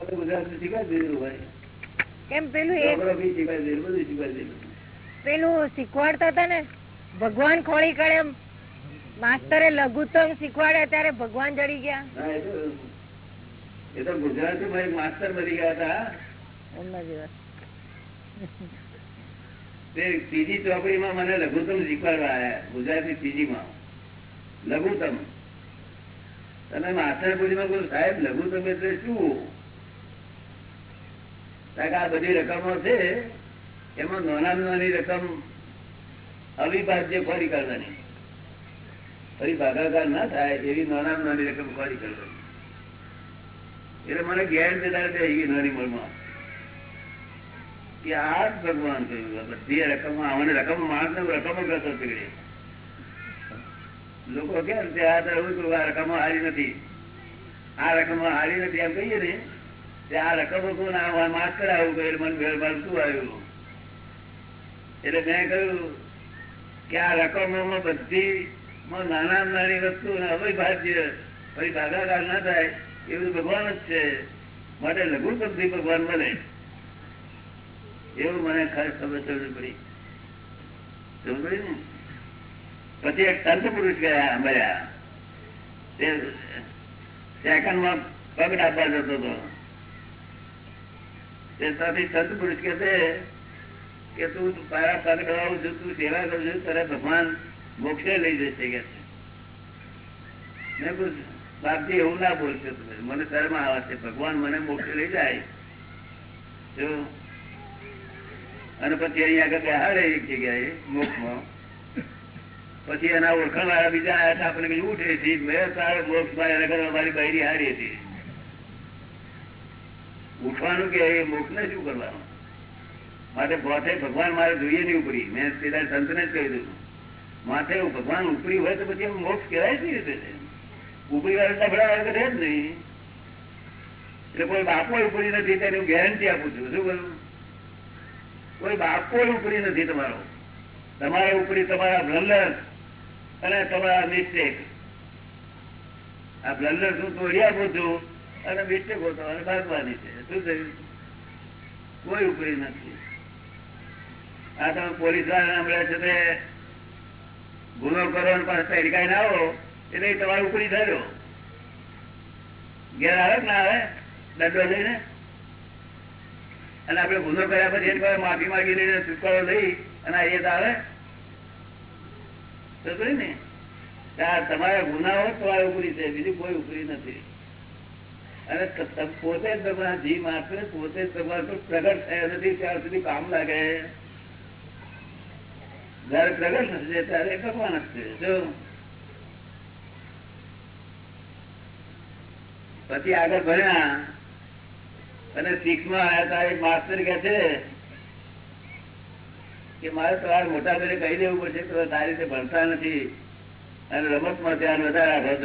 ગુજરાતી કેમ પેલું. પેલું શીખવાડતા હતા ને ભગવાન ખોળી કાઢે માસ્તરે લઘુત્તમ શીખવાડે ત્યારે ભગવાન જડી ગયા. એ તો ગુજરાતી માં એક બની ગયા હતા. ત્રીજી ચોપડીમાં મને લઘુત્તમ શીખવાડવા આવ્યા ગુજરાતી ત્રીજીમાં. લઘુત્તમ. તમે માસ્ટર પૂછીમાં માં સાહેબ લઘુત્તમ એટલે શું? આ બધી રકમો છે, એમાં નાનામાં નાની રકમ અવિભાજ્ય ખોરી કરવાની ફરી ભાગાકાર ના થાય એવી નાનામાં નાની રકમ ખોરી કરવાની એટલે મને ગેર દેતા એવી નાની મળમાં કે આ જ ભગવાન કહ્યું બધી રકમ આવને રકમ માણસ ને રકમો કરતો પીડે લોકો કે આ રકમો હારી નથી. આ રકમો હારી નથી એમ કહીએ ને તે આ રકમો કોણ માસ્ટર આવ્યું કહ્યું મને ભેળ મળતું આવ્યું? એટલે મેં કહ્યું કે આ રકમોમાં બધી નાના નાની વસ્તુ ભાગાકાર ના થાય, એવું ભગવાન જ છે. માટે લઘુત્તમથી ભગવાન મળે એવું મને ખાસ ખબર સમજ પડી. સમજ ને? પછી એક સંત પુરુષ ગયા મળ્યા તે સેકન્ડમાં પગ ડાબા જતો હતો. તે સંત પુરુષ કે છે કે તું તારા પગ ડબાવું છું, તું સેવા કરું છું તારા ભગવાન મોક્ષે લઈ જશે કે મેં પૂછ બાપજી, એવું ના બોલશો તમે. મને શરમ આવે છે. ભગવાન મને મોક્ષે લઈ જાય. જો. અને પછી અહીંયા આગળ બેહાડે એક જગ્યાએ, મોક્ષમાં. પછી એના ઓળખાણ વાળા બીજા આવ્યા આપણે ઉઠે છે મેં તારે મોક્ષ મારી બહેરી હારી હતી ઉઠવાનું કે એ મોક્ષ ને શું કરવાનું? માટે પોતે ભગવાન મારે જોઈએ નહીં ઉપરી. મેં સીધા સંતને જ કહી દીધું. માથે ભગવાન ઉપરી હોય તો પછી મોક્ષ કહેવાય કઈ રીતે ઉપરી વાળા ડબડા વાળા રહે જ નહીં. એટલે કોઈ બાપો ઉપરી નથી તેની હું ગેરંટી આપું છું. શું કહ્યું? કોઈ બાપો ઉપરી નથી તમારો. તમારે ઉપરી તમારા બ્લન્ડર અને તમારા મિસ્ટેક. આ બ્લન્ડર હું તોડી આપું છું? અને હોતો અને ભાગવાની છે. શું થયું? કોઈ ઉપરી નથી. આ તમે પોલીસવાળા મળે છે તે ગુનો કરો અને પાછા તડકાઈ ના આવો, એટલે તમારે ઉપરી થયો. ઘેર આવે ના આવે? દંડો લઈને? અને આપણે ગુનો કર્યા પછી એક માફી માગી લઈને છુટકારો લઈ અને એ આવે? તો ને તમારા ગુનાઓ જ તમારે ઉપરી છે, બીજું કોઈ ઉપરી નથી. અને પોતે જ ભગવાન માત્ર પોતે જ પ્રગટ થયા નથી, ત્યાં સુધી કામ લાગે. જયારે પ્રગટ થશે ત્યારે ભગવાન પછી આગળ ભણ્યા અને શીખમાં આવ્યા તા એક માસ્ટર કે છે કે મારે તમારે મોટા ઘરે કહી દેવું પડશે, તો તારી રીતે ભણતા નથી. અને રમતમાં ધ્યાન વધારે રાખો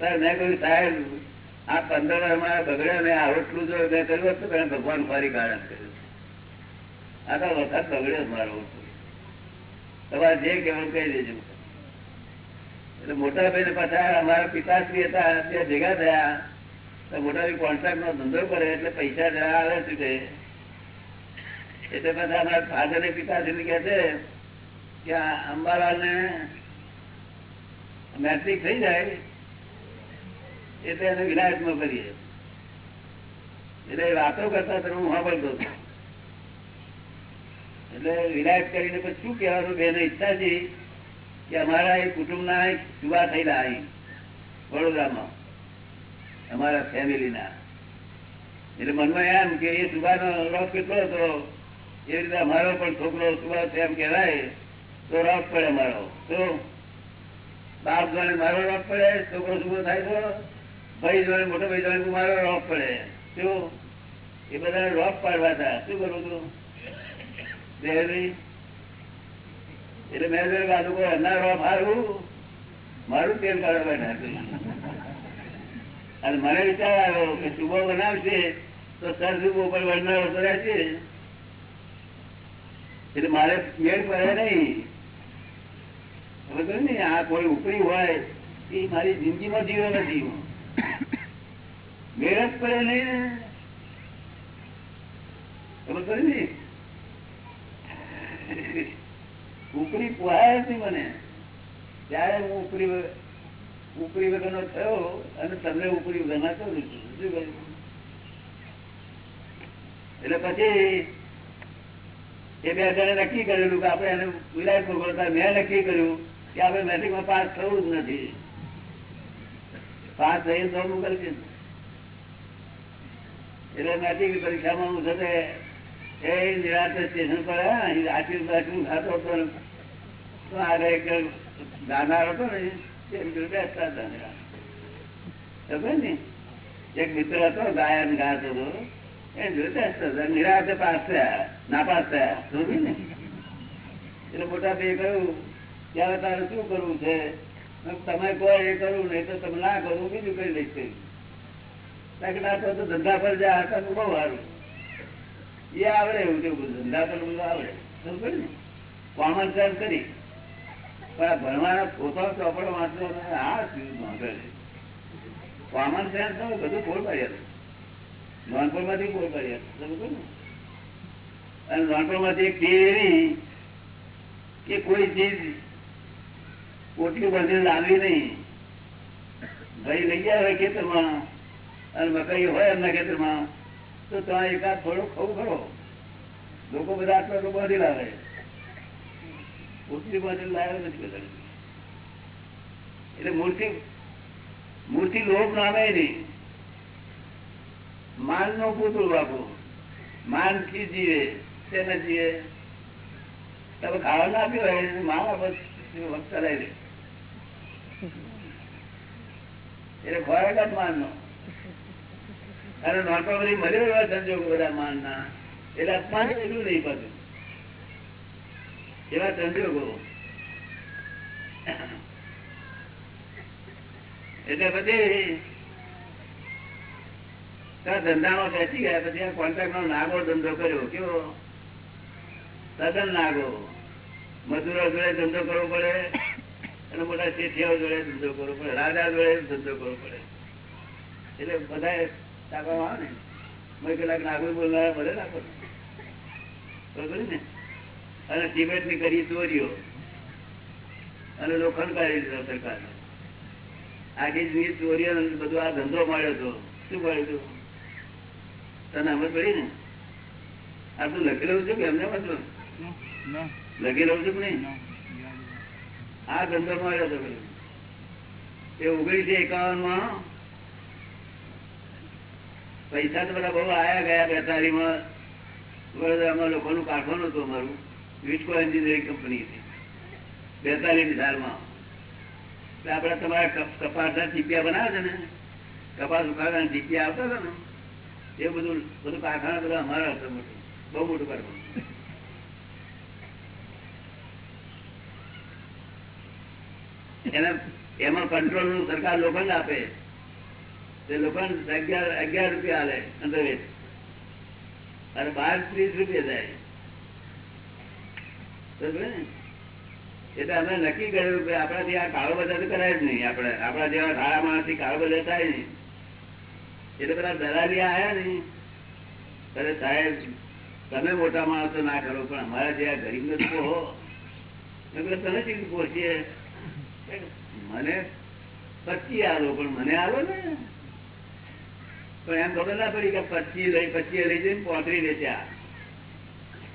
આ તો વખત જે કહેવાનું કહી દેજો. મોટા ભાઈ પાછા અમારા પિતાશ્રી હતા તે ભેગા થયા. તો મોટા ભાઈ કોન્ટ્રાક્ટ નો ધંધો કરે એટલે પૈસા જરા આવે છે તે. એટલે બધા અમારા ફાધર ને પિતાશ્રી કહે છે કે અંબાલાલ ને મેટ્રિક થઈ જાય. એટલે એને વિલાયતમાં કરીએ. એટલે વાતો કરતા તો હું સાંભળતો એટલે વિલાયત કરીને પછી શું કહેવાનું? બેન ઈચ્છા છે કે અમારા એ કુટુંબના યુવા થયેલા અહીં, વડોદરામાં, અમારા ફેમિલીના. એટલે મનમાં એમ કે એ સુભાનો રોગ કેટલો હતો, એ રીતે અમારો પણ છોકરો સુભા છે એમ કહેવાય, તો રોગ પડે અમારો. તો બાપ ગણે મારો રોગ પડે, છોકરો સુભો થાય તો ભાઈ જોડે, મોટો ભાઈ જોડે મારો રોપ પડે. શું? એ બધા રોપ પાડવા હતા. શું કરું તું? એટલે મેં જોડે બાજુ કોઈ એમના રોગ હારું મારું તેલ કાઢવા બેઠા. અને મને વિચાર આવ્યો કે સુબો બનાવશે તો સર સુબો પર વળનારો તો રહેશે. એટલે મારે મેળ પડે નહીં. હવે ને, આ કોઈ ઉપરી હોય, એ મારી જિંદગીમાં જીવ્યો નથી. હું જ પડે નહીં ઉપરી પોહાય જ મને. ત્યારે હું ઉપરી ઉપરી વગરનો થયો અને તમને ઉપરી વગરના કરું છું? એટલે પછી એ બે જણે નક્કી કરેલું કે આપણે એને વિલાયત મોકલતા મેં નક્કી કર્યું કે આપણે મેટ્રિકમાં પાસ થવું જ નથી. પાસ થઈ તો હું કરી દીધું એટલે મેટ્રિક પરીક્ષામાં હું સાથે એ નિરાતે સ્ટેશન પર અહીં આટલું ખાતો હતો ને. તો એક ગાનાર હતો ને તે બેસતા હતા નિરાંતે. ને એક મિત્ર હતો, ગાયન ગાતો હતો. એ જોતા હતા. નિરાતે પાસ થયા નાપાસ થયા. સમજી ને? એટલે મોટા ભાઈ કહ્યું, ત્યારે તારે શું કરવું છે? તમે કહો એ કરવું નહીં તો તમે ના કરું બીજું કરી લઈશ ધંધા પર જાય હતા તો બહુ સારું. એ આવડે એવું તેવું ધંધા પર બધું આવડે. સમજ ને? કોમન સેન્સ કરી. પણ ભણવાના પોતા ચોપડો વાંચવો ને આ નોંધે છે? કોમન સેન્સ તો બધું ફોડ પાડ્યા નાનપણમાંથી ફોડ પાડ્યા સમજ ને? અને નાનપણમાંથી એક એવી કે કોઈ ચીજ પોટલી બાંધીને લાવી નહીં. ભાઈ લઈ ગયા હોય ખેતરમાં, અને મકાઈ હોય એમના ખેતરમાં, તો ત્યાં એકાદ થોડું ખવું ખરો. લોકો બધા આટલા લોકો બાંધી લાવે. ઓટલી બાંધીને લાવે નથી બધા. એટલે મૂર્તિ મૂર્તિ લોભ નામે નહીં. માન નો પૂતળું બાપુ. માનથી જીવે, તેને જીવે. તમે ખાવા ના આપ્યો હોય માન આપે વખત ચલાવી દે એટલે ખોરાક જ માન નો અને નોટો બધી મળ્યો એવા સંજોગો બધા માન ના એટલે અપમાન એટલું નહીં પાછું એવા સંજોગો. એટલે પછી ધંધામાં બેસી ગયા, પછી કોન્ટ્રાક્ટ નો નાગો ધંધો કર્યો. કેવો? તદ્દન નાગો. મજૂરો જોડે ધંધો કરવો પડે. અને મોટા શેઠિયાઓ જોડે ધંધો કરવો પડે રાજા જોડે ધંધો કરવો પડે. એટલે બધા ટાંકવામાં આવે ને. મેં કલાક નાગર બોલનારા બધે નાખો બરોબર ને? અને સિમેન્ટની કરી ચોરીઓ. અને લોખંડ કાઢી દીધો સરકાર આખી જૂની ચોરીઓ બધું આ ધંધો મળ્યો હતો શું મળ્યું હતું તને સમજ પડી ને? આ તું લખી રહ્યું છે કે એમને મતલબ લખી રહ્યું છું કે નહીં? આ ગંધર્વમાં આવ્યો હતો. એ ઓગણીસો એકાવનમાં પૈસા તો બધા બહુ આયા ગયા બેતાલી માં વડોદરામાં લોકોનું કારખાનું હતું અમારું. વિટકો એન્જિનિયરિંગ કંપની હતી બેતાલીસ સાલમાં. આપડે તમારા કપ- કપાસના ટીપિયા બનાવે છે ને? કપાસ ઉખાડવાના ટીપિયા આવતા હતા ને? એ બધું બધું કારખાના બધા અમારા હતા મોટું બહુ મોટું કારખાનું. એના એમાં કંટ્રોલનું સરકાર લોખંડ આપે. લોખંડ અગિયાર અગિયાર રૂપિયા હાલે અંદરવેજ અને બાર ત્રીસ રૂપિયા જાય એટલે અમે નક્કી કર્યું કે આપણાથી આ કાળો બજાર કરાય જ નહીં. આપણે, આપણા જેવા ધારા માણસથી કાળો બજાર થાય નહીં. એટલે પેલા દલાલી આવ્યા નહીં અરે સાહેબ, તમે મોટા માણસો ના કરો, પણ અમારા જેવા ગરીબ નથી હો. એટલે તમે ચીજ પોસીએ મને પચી આલો, પણ મને આલો ને. પણ એમ ખબર ના પડી કે પચી લઈ પચી લઈ જઈને પોતરી વેચ્યા.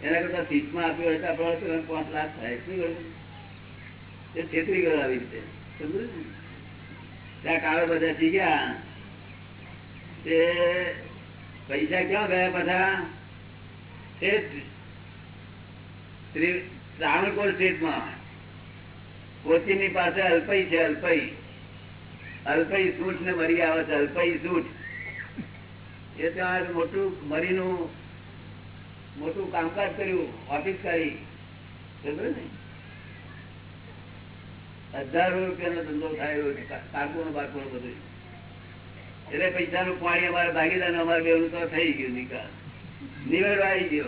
એના કરતા સીટમાં આપ્યો હતા પણ પાંચ લાખ થાય. શું કરું? એ છેતરી ગયો આવી રીતે. સમજ ત્યાં કાળો બધા થઈ ગયા. તે પૈસા ક્યાં ગયા બધા? તે શ્રી રાવણકોટ સ્ટેટમાં. કોચી ની પાસે અલ્પઈ છે, અલ્પઈ. અલ્પઈ સૂટ ને મરી આવે છે, અલ્પઈ સૂટ. એ ત્યાં મોટું મરીનું મોટું કામકાજ કર્યું, ઓફિસ કરી. ને? હજારો રૂપિયાનો ધંધો થાય કારકુનો બારકુનો બધું. એટલે પૈસાનું પાણી અમારે ભાગીદાર અમારે બેનું તો થઈ ગયું, નિકાલ. નિવેડો આવી ગયો.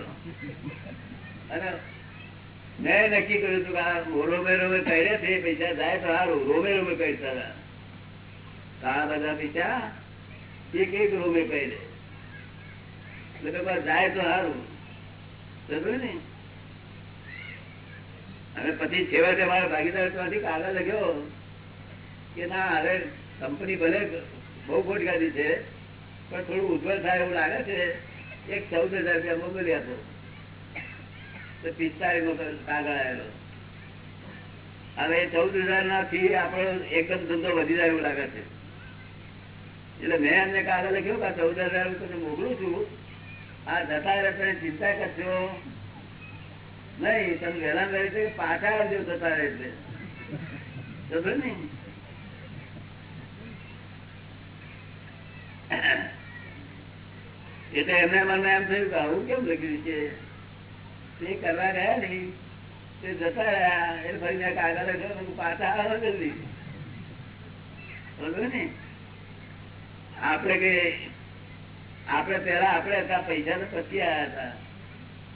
અને મેં નક્કી કર્યું હતું કે આ રોમે રોમે કર્યા છે, પૈસા જાય તો સારું રોમે રોમે હતા. આ બધા પૈસા એક એક રોમે દે એટલે જાય તો સારું ને? અને પછી છેવટે મારા ભાગીદાર ત્યાંથી કાગળ લખ્યો કે ના, હવે કંપની ભલે બહુ ખોટ કાઢી છે, પણ થોડું ઉજ્જવળ થાય એવું લાગે છે. એક ચૌદ હજાર રૂપિયા મોકલી આપો. તો પિસ્તાળીસ નો કાગળ આવેલો. હવે ચૌદ હજાર ના ફી આપણો એકદમ ધંધો વધી જાય એવું લાગે છે. એટલે મેં એમને કાગળ લખ્યું કે ચૌદ હજાર તમને મોકલું છું. આ જતા રહેશે ચિંતા કરશો નહીં, તમે વહેલા વહેલી પાછા આવજો જતા રહે છે ને? એટલે એમને મને એમ થયું કે આવું કેમ લખ્યું છે? તે કરવા રહ્યા ને તે જતા રહ્યા, એ ફરી કાગળ પાછા આવો જલ્દી. ને. આપડે કે આપડે પેલા આપણે હતા, પૈસા તો પછી આવ્યા હતા.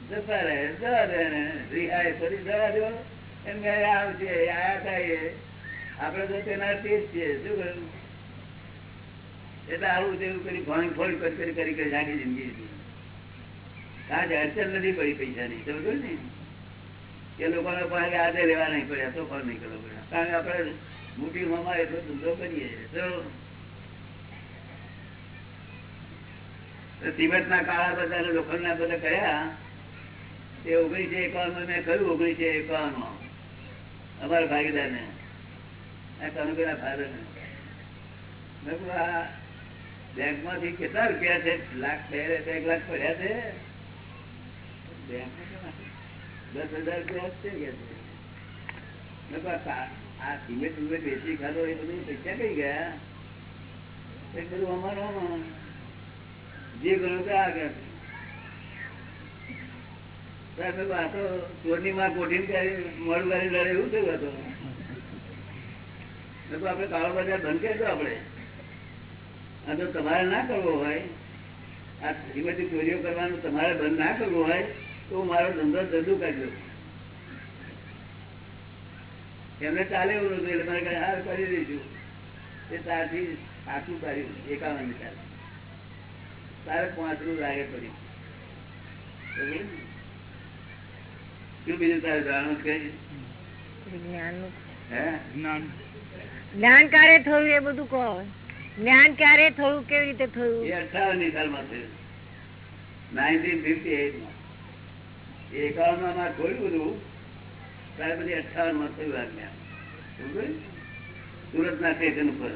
જતા રહે, જવા દે રિહાય ફરી જવા દો. એમ કે આવશે આયા હતા એ. આપડે તો તેના ટેસ્ટ છીએ, શું કહ્યું એટલે આવું તેવું કરી ભણ ફોડ કરી કરી કરી આખી જિંદગી હતી. આજે અડચણ નથી પડી પૈસાની, સમજો ને? એ લોકોને પણ આજે લેવા નહીં પડ્યા, તો પણ નહીં કરવો પડ્યા. કારણ કે આપણે મોટી મામા એટલો ધંધો કરીએ તો સિમેન્ટ ના કાળા બધા લોખંડ ના બધા કર્યા. એ ઓગણીસો એકાવનમાં કહ્યું ઓગણીસો એકાવનમાં અમારા ભાગીદાર ને કનુભાઈ ફાધર ને બેંકમાંથી કેટલા રૂપિયા છે? લાખ બે એક લાખ પડ્યા છે. દસ હજાર રૂપિયા છે કે. આ સિમેન્ટ લડે એવું થયું હતું આપડે કાળો બજાર બંધ કરજો આપડે આ જો તમારે ના કરવો હોય આ શ્રીમતી ચોરીઓ કરવાનું તમારે બંધ ના કરવું હોય તો મારો ધંધો ધંધો કરજો એમને ચાલે એવું નતું એટલે મને કઈ હાર કરી દઈશું તે તારથી સાચું કર્યું એકાવન ચાલે. તારે પાંચરું લાગે પડી. શું બીજું તારે જાણવું કે કઈ? જ્ઞાન. ક્યારે થયું એ બધું કહો. જ્ઞાન ક્યારે થયું કેવી રીતે થયું? એ અઠાવનની સાલમાં થયું. નાઇન્ટીન ફિફ્ટી એટમાં. એકાવનમાં મારે ત્યારે પછી અઠાવનમાં થયું આજ્ઞા સુરત ના સ્ટેશન ઉપર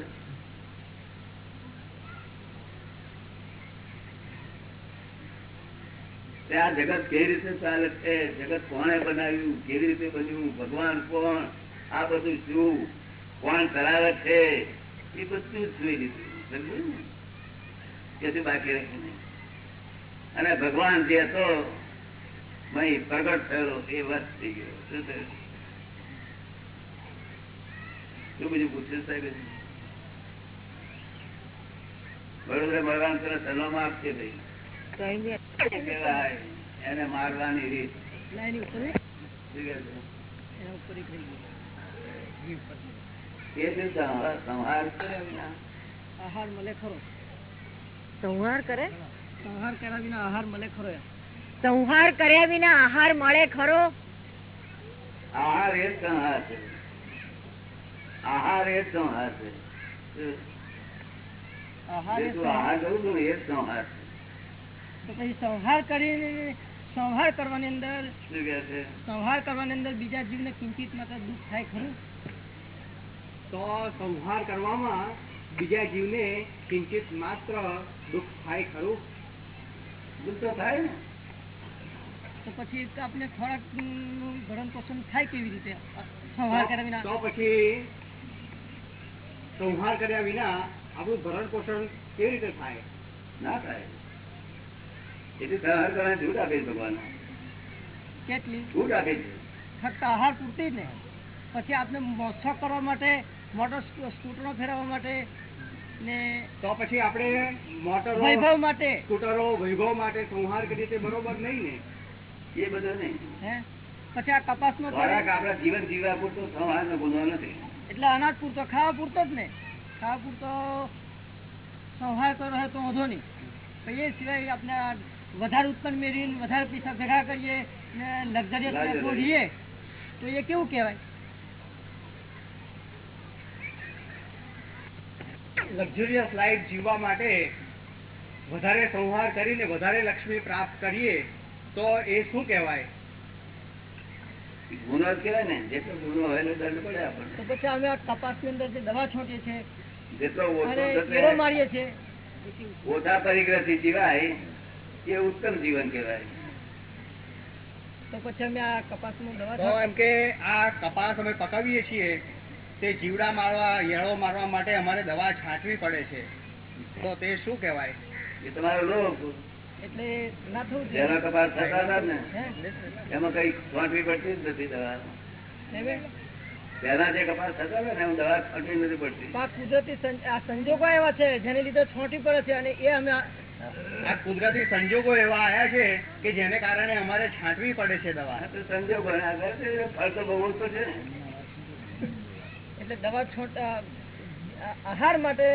આ જગત કેવી રીતે ચાલે છે? જગત કોણે બનાવ્યું? કેવી રીતે બન્યું? ભગવાન કોણ? આ બધું શું? કોણ કરાવે છે? એ બધું જોઈ લીધું. બાકી રાખ્યું અને ભગવાન જે હતો મહી પ્રગટ થયેલો એ વસ્ત થઈ ગયો શું થયું શું બીજું પૂછ્યું સાહેબ વડોદરા મળવાનું તરત સલામમાં આપશે ભાઈ કઈ બી શું કહેવાય? એને મારવાની રીત લાઈન ઉપર ને, શું કહે છે? એના ઉપર એક રહી ગયું. એ શું સંહાર સંહાર કરે વિના? આહાર મળે ખરો સંહાર કરે સંહાર કર્યા વિના આહાર મળે ખરો એમ. સંહાર કર્યા વિના આહાર મળે ખરો? આહાર એ સંહાર છે. આહાર એ સંહાર છે. સંહાર. ને કરીને સંહાર કરવાની અંદર શું સંહાર કરવાની અંદર બીજા જીવને કિંચિત માત્ર દુઃખ થાય ખરું? તો સંહાર કરવામાં બીજા જીવને કિંચિત માત્ર દુઃખ થાય ખરું? દુઃખ તો થાય ને. તો પછી આપણે ખોરાકનું ભરણ પોષણ થાય કેવી રીતે? સંહાર કર્યા વિના. તો પછી સંહાર કર્યા વિના આપણું ભરણ પોષણ કેવી રીતે થાય? ના થાય. એટલે સંહાર કરવાની છૂટ આપે ભગવાન. કેટલી? છૂટ આપે છે. ફક્ત આહાર પૂરતી જ ને. પછી આપણે મોત્સવ કરવા માટે મોટર સ્કૂ- સ્કૂટરો ફેરવવા માટે ને તો પછી આપણે મોટરો વૈભવ માટે. સ્કૂટરો વૈભવ માટે સંહાર કરીએ તે બરોબર નહીં ને? એ બધું નહીં. પછી આ કપાસનો ખોરાક આપડા જીવન જીવવા પૂરતો સંહાર નો ગુનો નથી. એટલે અનાજ પૂરતો ખાવા પૂરતો જ ને. ખાવા પૂરતો સંહાર તો રહે તો વધો નહીં. એ સિવાય આપણે વધારે ઉત્પન્ન મેળવીને વધારે પૈસા ભેગા કરીએ ને લક્ઝરિયસ લાઈફ તો એ કેવું કહેવાય? લક્ઝુરિયસ લાઈફ જીવવા માટે વધારે સંહાર કરીને વધારે લક્ષ્મી પ્રાપ્ત કરીએ તો એ શું કહેવાય? ગુનો કેવાય ને જેટલો ગુનો હોય દંડ પડે આપણને. તો પછી અમે આ કપાસની અંદર જે દવા છોટીએ છીએ જેટલો ઓછો મારીએ છીએ. ઓછા પરિગ્રહથી જીવાય એ ઉત્તમ જીવન કહેવાય. તો પછી અમે આ કપાસની દવા તો એમ કે આ કપાસ અમે પકાવીએ છીએ તે જીવડા મારવા યળો મારવા માટે અમારે દવા છાંટવી પડે છે. તો તે શું કહેવાય? એ તમારો લોક એટલે ના થવું જેના કપાસ થતા હતા ને એમાં કઈ છાંટવી પડતી જ નથી દવા પહેલા જે કપાસ થતા હતા ને એમાં દવા છાંટવી નથી પડતી. આ કુદરતી સંજોગો એવા છે જેને લીધે છોટી પડે છે અને એ અમે આ- કુદરતી સંજોગો એવા આવ્યા છે કે જેને કારણે અમારે છાંટવી પડે છે દવા. સંજોગો ફળ તો બહુ ઓછો છે એટલે દવા છોટ આહાર માટે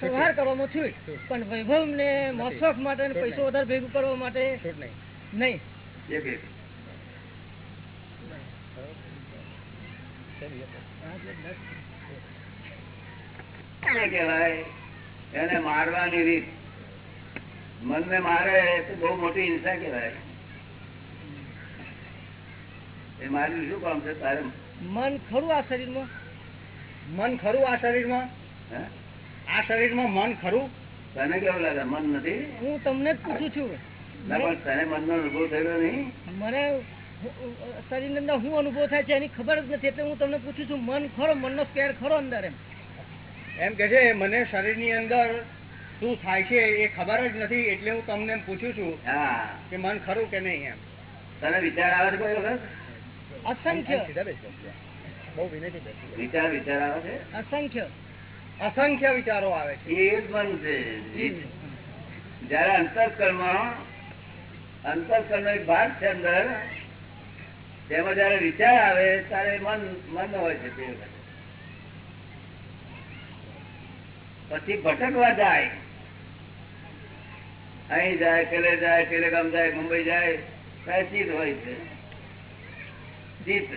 સંહાર કરવામાં છૂટ પણ વૈભવ ને મોસફ માટે પૈસો વધારે ભેગું કરવા માટે નહીં. એક એક. એને મારવાની રીત. મનને મારે તો બહુ મોટી હિંસા કહેવાય. એ મારું શું કામ છે તારે? મન ખરું આ શરીરમાં? મન ખરું આ શરીરમાં? હે? આ શરીરમાં મન ખરું? તને કેવું લાગે? મન નથી? હું તમને પૂછું છું. પણ તને મનનો અનુભવ થયો નહીં? મને શરીર અંદર શું અનુભવ થાય છે એની ખબર જ નથી એટલે હું તમને પૂછું છું મન ખરો મનનો સ્કેર ખરો અંદર એમ? એમ કે છે મને શરીરની અંદર શું થાય છે એ ખબર જ નથી એટલે હું તમને પૂછું છું હા. કે મન ખરું કે નહીં એમ? તને વિચાર આવે છે કોઈ વખત? અસંખ્ય. વિચાર વિચાર આવે છે? અસંખ્ય. અસંખ્ય વિચારો આવે છે. એ જ જયારે અંતસ્કર્મ અંતસ્કર્મ એક ભાગ છે અંદર તેમાં જયારે વિચાર આવે ત્યારે મન મન હોય છે તે પછી ભટકવા જાય. અહીં જાય કેલે જાય કેલે ગામ જાય મુંબઈ જાય ત્યારે ચિત્ત હોય છે. જીત.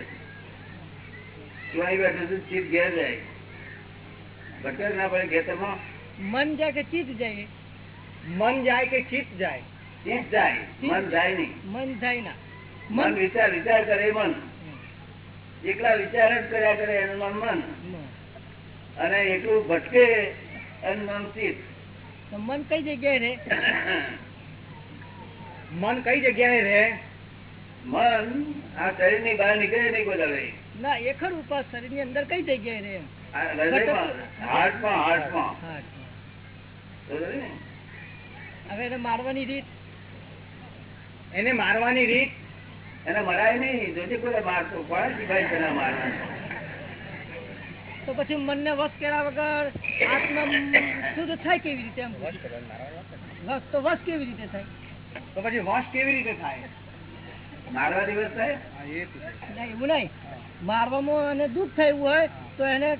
અહીં બેઠું છું ચિત્ત ઘેર જાય. ભટક ના પડે ખેતરમાં મન જાય કે ચિત્ત જાય? મન જાય કે ચિત્ત જાય? ચિત્ત જાય. મન જાય નહીં. મન જાય ના. મન વિચાર વિચાર કરે મન. એકલા વિચાર જ કર્યા કરે એનું નામ મન. અને એટલું ભટકે એનું નામ ચિત્ત મન કઈ જગ્યાએ રે મન કઈ જગ્યાએ રે મન આ શરીરની બહાર નીકળે નહીં કોઈ ના એ ખરું ઉપાસ શરીરની અંદર કઈ જગ્યાએ રે હવે એને મારવાની રીત? એને મારવાની રીત? એને મરાય નહીં જોજે કોઈ મારતો કોણ શીખાય તને મારવાનું તો પછી મનને વશ કર્યા વગર આત્મા શુદ્ધ થાય કેવી રીતે એમ? વશ તો વશ કેવી રીતે થાય? તો પછી વશ કેવી રીતે થાય? મારવા દિવસ થાય? એવું નહીં. મારવામાં એને દુઃખ થયું હોય તો એને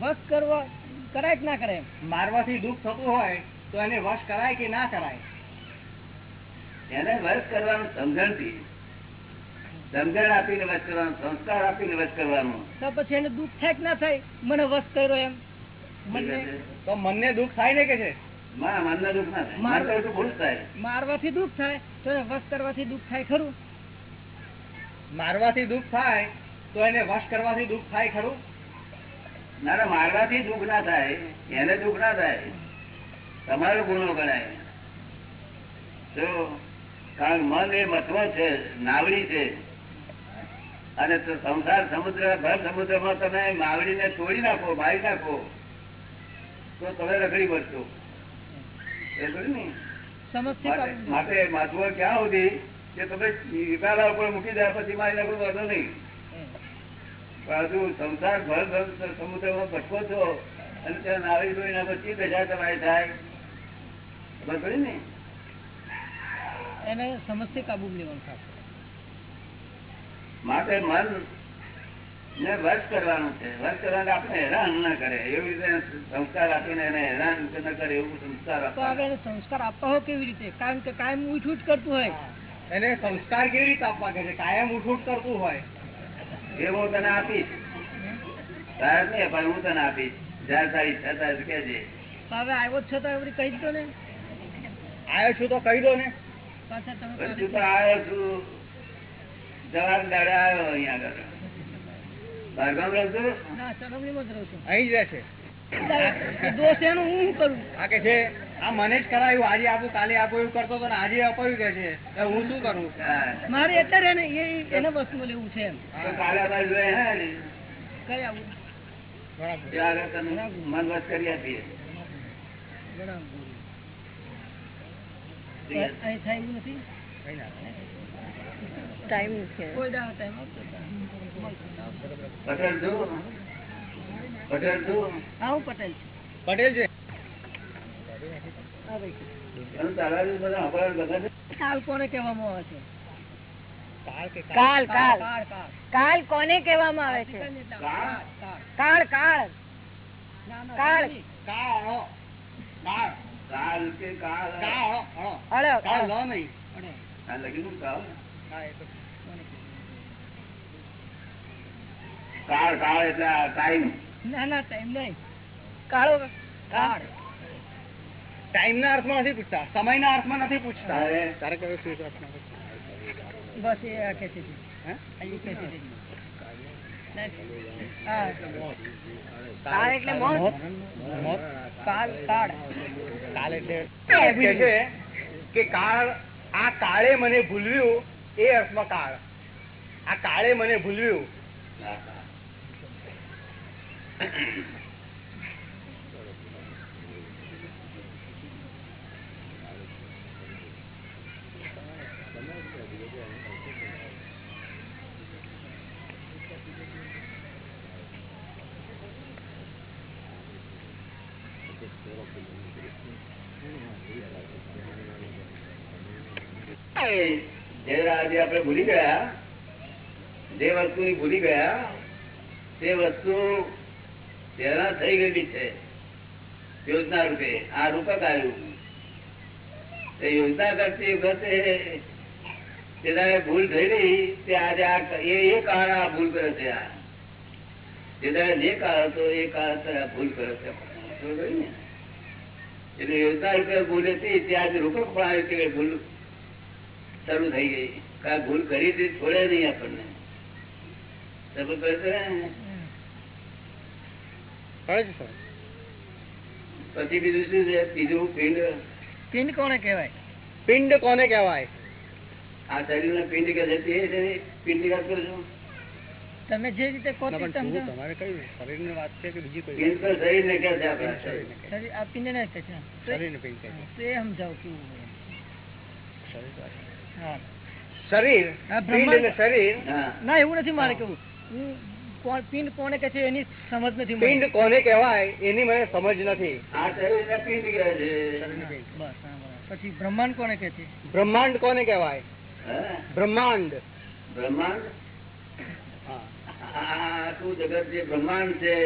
વશ કરવા કરાય કે ના કરાય મારવાથી દુઃખ થતું હોય તો એને વશ કરાય કે ના કરાય? એને વશ કરવાનું સમજણથી સમજણ આપીને વશ કરવાનું સંસ્કાર આપીને વશ કરવાનું. તો પછી એને દુઃખ થાય કે ના થાય? મને વશ કર્યો એમ. તો મનને દુઃખ થાય ને કે છે? મારવાથી દુઃખ થાય તો એને વશ કરવાથી દુઃખ થાય ખરું? મારવાથી દુઃખ થાય તો એને વશ કરવાથી દુઃખ થાય ખરું? ના ના મારવાથી દુઃખ ના થાય. એને દુઃખ ના થાય. તમારો ગુનો ગણાય. કારણ મન એ મથવો છે નાવડી છે. અને સંસાર સમુદ્ર ભર સમુદ્રમાં તમે માવડીને તોડી નાખો મારી નાખો. તો તમે રખડી પડશો. ને? માટે માટે ક્યાં સુધી? કે તમે વિકાલા ઉપર મૂકી દે પછી મારી નાખો વાંધો નહીં. પણ સંસાર ભર ભર સમુદ્રમાં ભટકો છો અને ત્યાં નાવી ધોઈ નાખો ચી દશા તમારી થાય? ખબર પડી ને? એને સમજથી કાબુ લેવાનું માટે મન ને વર્ષ કરવાનું છે. વર્ષ કરવાનું આપણે હેરાન ના કરે. એવી રીતે સંસ્કાર આપીને એને હેરાન ન કરે એવું સંસ્કાર તો આગળ સંસ્કાર આપવા હોય કેવી રીતે? કારણ કે કાયમ ઉઠ ઉઠ કરતું હોય. એને સંસ્કાર કેવી રીતે આપવા કે છે? કાયમ ઉઠ કરતું હોય. એ હું તને આપીશ. તારે નહીં પણ હું તને આપીશ. જયારે તારી ઈચ્છા થાય કેજે હવે આવ્યો છો તો એવડી કહી દો ને? આવ્યો છું તો કહી દો ને. પાછા તો આવ્યો છું. જવાબ દાડે આવ્યો અહીંયા આગળ. બહારગામ રહું છું ના ચરમલીમાં જ રહું છું. અહીં જ રહે છે દોષ એનું હું કરું? આ કે છે? આ મને જ કરાયું. આજે આપું કાલે આપું એવું કરતો હતો આજે અપાયું કે છે. હું શું કરું? મારે અત્યારે એને વસ્તુ લેવું છે ટાઈમ નથી? કોઈ ટાઈમ પટેલ છું. પટેલ છું. કાલ કોને કહેવામાં આવે છે? કાળ કે કાલ? કાલ કાળ કાળ કાલ કોને કહેવામાં આવે છે? કાળ? કાળ કાળ. ના, ના, કાળ. નહીં. કાળ કાળ. કે કાળ. લો નહીં. આ લખેલું કાળ. કાળ કાળ એટલે ટાઈમ ના ના ટાઈમ નહીં. કાળો કાળ. ટાઈમના અર્થમાં નથી પૂછતા સમયના અર્થમાં નથી પૂછતા. તારે કયો શું અર્થમાં બસ એ કે કાળ. આ કાળે મને ભૂલવ્યું એ અર્થમાં કાળ. આ કાળે મને ભૂલવ્યું જે આજે આપણે ભૂલી ગયા? જે વસ્તુ ભૂલી ગયા, તે વસ્તુ તેના થઈ ગયેલી છે. યોજના રૂપે, આ રૂપક આવ્યું તે યોજના કરતી વખતે તે ભૂલ થયેલી, તે આજે આ એ કાળ આ ભૂલ કરે છે આ. જે કાળ હતો, એ કાળ ભૂલ કરે છે? એટલે યોજના રૂપે ભૂલ હતી ત્યાં રૂપક પણ આવી ભૂલ શરૂ થઈ ગઈ. કા ભૂલ કરી હતી છોડે નહીં આપણને. પડે છે ને? પછી બીજું શું છે? બીજું પિંડ? પિંડ કોને કહેવાય? પિંડ કોને કહેવાય? આ શરીર ને પિંડ કે છે તે પિંડની વાત કરું છું? તમે જે રીતે કહો તે તમને તમારે કયું શરીરની વાત છે કે બીજી કોઈ પિંડ તો શરીર ને કહે છે આપણે શરીર- આ પિંડ ને કહે છે. શરીર એ- શરીરને પિંડ કહે છે. તે સમજાવ કેવું શરીર. હા. શરીર શરીર. ના એવું નથી મારે કેવું. હું પિંડ કોને કે છે એની સમજ નથી પિંડ કોને કહેવાય એની મને સમજ નથી. પછી બ્રહ્માંડ કોને કે છે? બ્રહ્માંડ કોને કહેવાય? બ્રહ્માંડ. બ્રહ્માંડ? આખું જગત જે બ્રહ્માંડ છે.